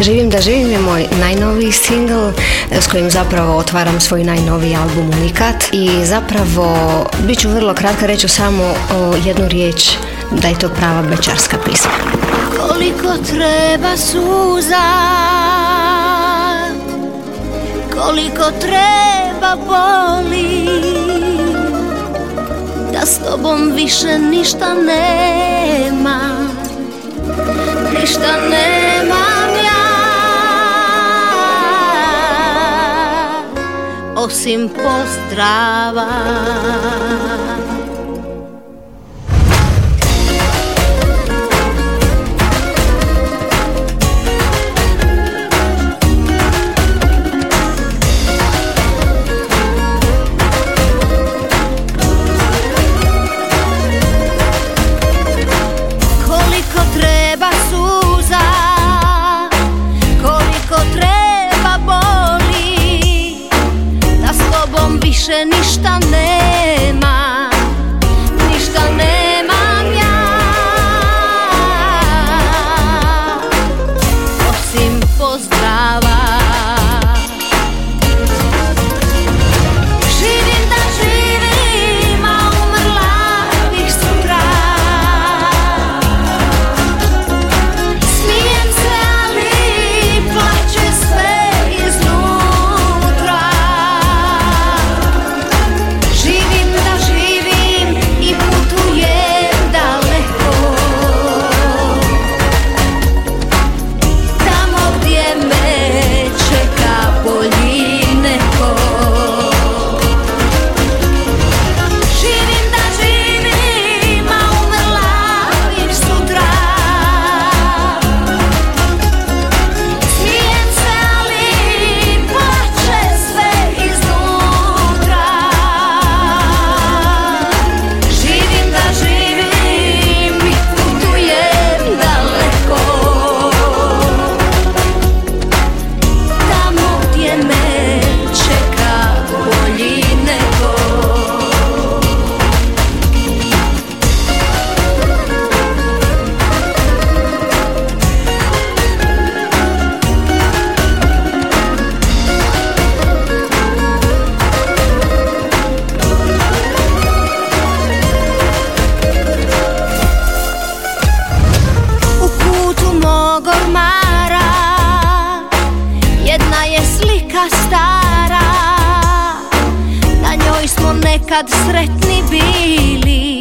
Živim da živim je moj najnoviji singl e, s kojim zapravo otvaram svoj najnoviji album Unikat i zapravo bit ću vrlo kratka reći samo o jednu riječ da je to prava bečarska pisma. Koliko treba suza Koliko treba boli Da s tobom više ništa nema Ništa nema o s'impostrava. više ništa ne kad sretni bili.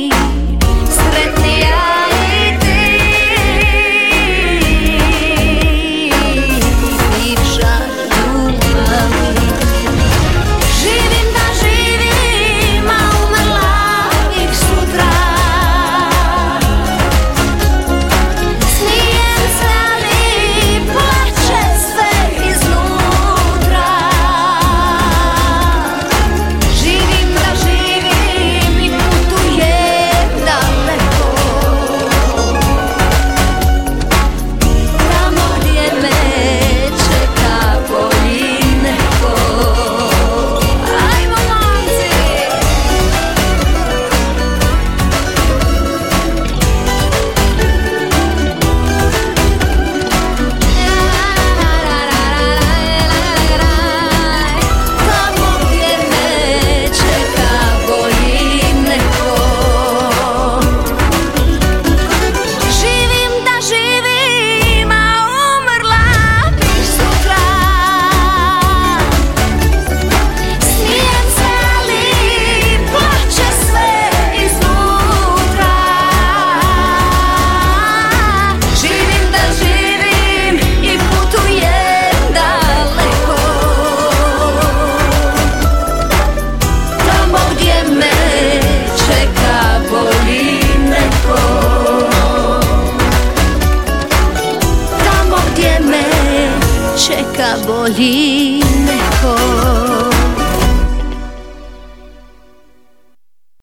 πολύ